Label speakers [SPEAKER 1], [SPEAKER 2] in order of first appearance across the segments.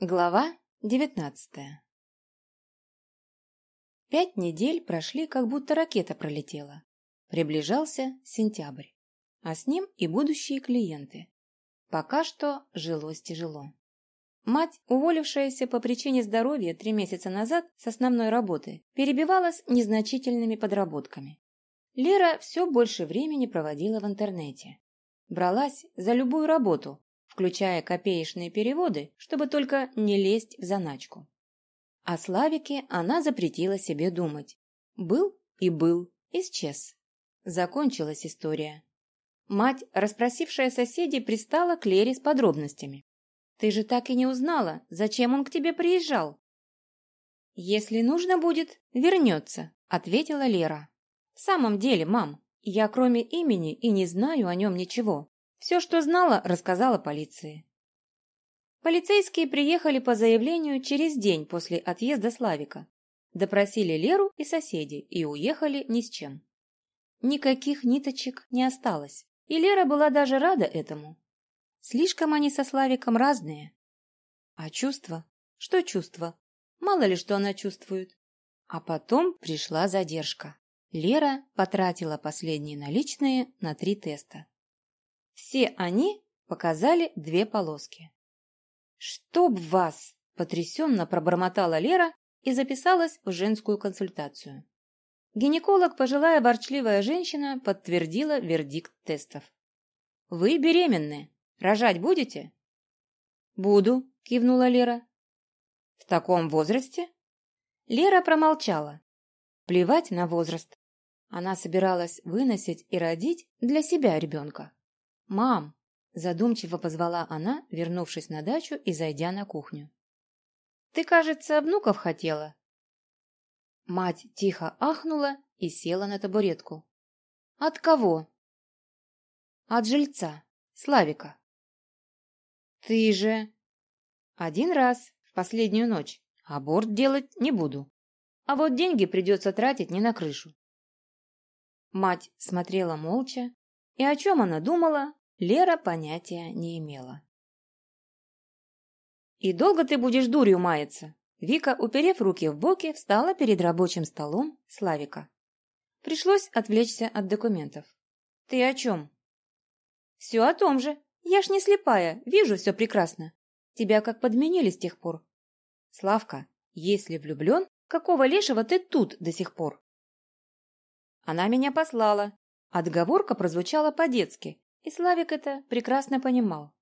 [SPEAKER 1] Глава девятнадцатая Пять недель прошли, как будто ракета пролетела. Приближался сентябрь, а с ним и будущие клиенты. Пока что жилось тяжело. Мать, уволившаяся по причине здоровья три месяца назад с основной работы, перебивалась незначительными подработками. Лера все больше времени проводила в интернете. Бралась за любую работу, включая копеечные переводы, чтобы только не лезть в заначку. О Славике она запретила себе думать. Был и был, исчез. Закончилась история. Мать, расспросившая соседей, пристала к Лере с подробностями. «Ты же так и не узнала, зачем он к тебе приезжал?» «Если нужно будет, вернется», — ответила Лера. «В самом деле, мам, я кроме имени и не знаю о нем ничего. Все, что знала, рассказала полиции. Полицейские приехали по заявлению через день после отъезда Славика. Допросили Леру и соседей и уехали ни с чем. Никаких ниточек не осталось, и Лера была даже рада этому. Слишком они со Славиком разные. А чувства? Что чувства? Мало ли, что она чувствует. А потом пришла задержка. Лера потратила последние наличные на три теста. Все они показали две полоски. «Чтоб вас!» – потрясенно пробормотала Лера и записалась в женскую консультацию. Гинеколог, пожилая ворчливая женщина, подтвердила вердикт тестов. «Вы беременны. Рожать будете?» «Буду», – кивнула Лера. «В таком возрасте?» Лера промолчала. Плевать на возраст. Она собиралась выносить и родить для себя ребенка. «Мам!» – задумчиво позвала она, вернувшись на дачу и зайдя на кухню. «Ты, кажется, внуков хотела?» Мать тихо ахнула и села на табуретку. «От кого?» «От жильца, Славика». «Ты же...» «Один раз, в последнюю ночь. Аборт делать не буду. А вот деньги придется тратить не на крышу». Мать смотрела молча, и о чем она думала, Лера понятия не имела. «И долго ты будешь дурью маяться?» Вика, уперев руки в боки, встала перед рабочим столом Славика. Пришлось отвлечься от документов. «Ты о чем?» «Все о том же. Я ж не слепая, вижу все прекрасно. Тебя как подменили с тех пор». «Славка, если влюблен, какого лешего ты тут до сих пор?» Она меня послала. Отговорка прозвучала по-детски, и Славик это прекрасно понимал.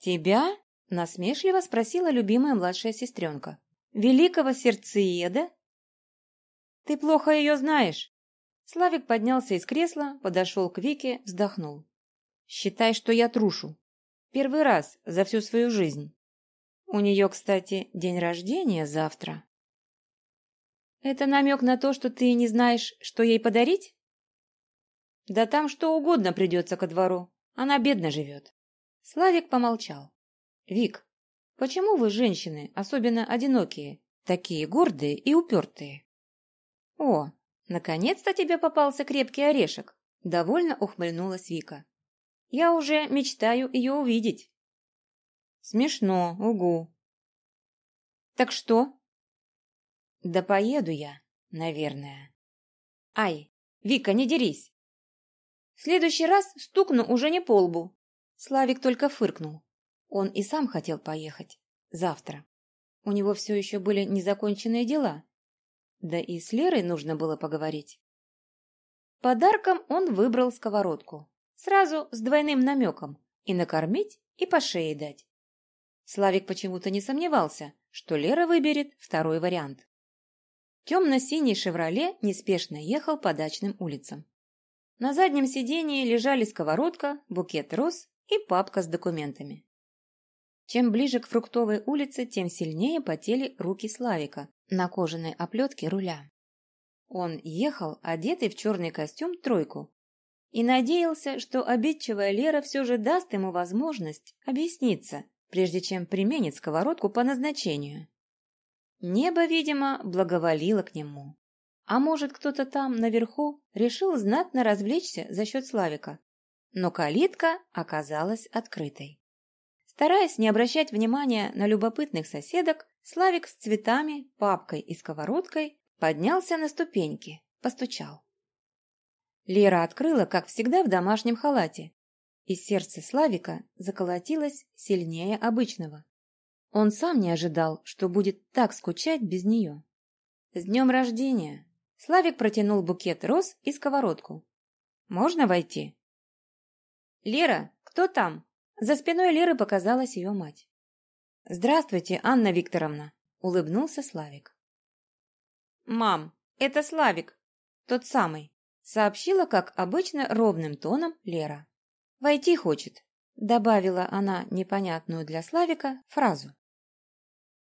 [SPEAKER 1] «Тебя?» – насмешливо спросила любимая младшая сестренка. «Великого сердцееда?» «Ты плохо ее знаешь!» Славик поднялся из кресла, подошел к Вике, вздохнул. «Считай, что я трушу. Первый раз за всю свою жизнь. У нее, кстати, день рождения завтра». «Это намек на то, что ты не знаешь, что ей подарить?» Да там что угодно придется ко двору. Она бедно живет. Славик помолчал. Вик, почему вы, женщины, особенно одинокие, такие гордые и упертые? О, наконец-то тебе попался крепкий орешек. Довольно ухмыльнулась Вика. Я уже мечтаю ее увидеть. Смешно, угу. Так что? Да поеду я, наверное. Ай, Вика, не дерись следующий раз стукну уже не по лбу. Славик только фыркнул. Он и сам хотел поехать. Завтра. У него все еще были незаконченные дела. Да и с Лерой нужно было поговорить. Подарком он выбрал сковородку. Сразу с двойным намеком. И накормить, и по шее дать. Славик почему-то не сомневался, что Лера выберет второй вариант. Темно-синий «Шевроле» неспешно ехал по дачным улицам. На заднем сидении лежали сковородка, букет роз и папка с документами. Чем ближе к фруктовой улице, тем сильнее потели руки Славика на кожаной оплетке руля. Он ехал, одетый в черный костюм тройку, и надеялся, что обидчивая Лера все же даст ему возможность объясниться, прежде чем применит сковородку по назначению. Небо, видимо, благоволило к нему. А может, кто-то там, наверху, решил знатно развлечься за счет Славика. Но калитка оказалась открытой. Стараясь не обращать внимания на любопытных соседок, Славик с цветами, папкой и сковородкой поднялся на ступеньки, постучал. Лера открыла, как всегда, в домашнем халате, и сердце Славика заколотилось сильнее обычного. Он сам не ожидал, что будет так скучать без нее. «С днем рождения!» Славик протянул букет роз и сковородку. «Можно войти?» «Лера, кто там?» За спиной Леры показалась ее мать. «Здравствуйте, Анна Викторовна!» — улыбнулся Славик. «Мам, это Славик, тот самый», — сообщила, как обычно, ровным тоном Лера. «Войти хочет», — добавила она непонятную для Славика фразу.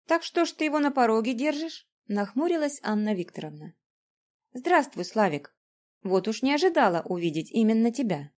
[SPEAKER 1] «Так что ж ты его на пороге держишь?» — нахмурилась Анна Викторовна. «Здравствуй, Славик. Вот уж не ожидала увидеть именно тебя».